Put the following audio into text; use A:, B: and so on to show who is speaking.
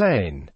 A: plane.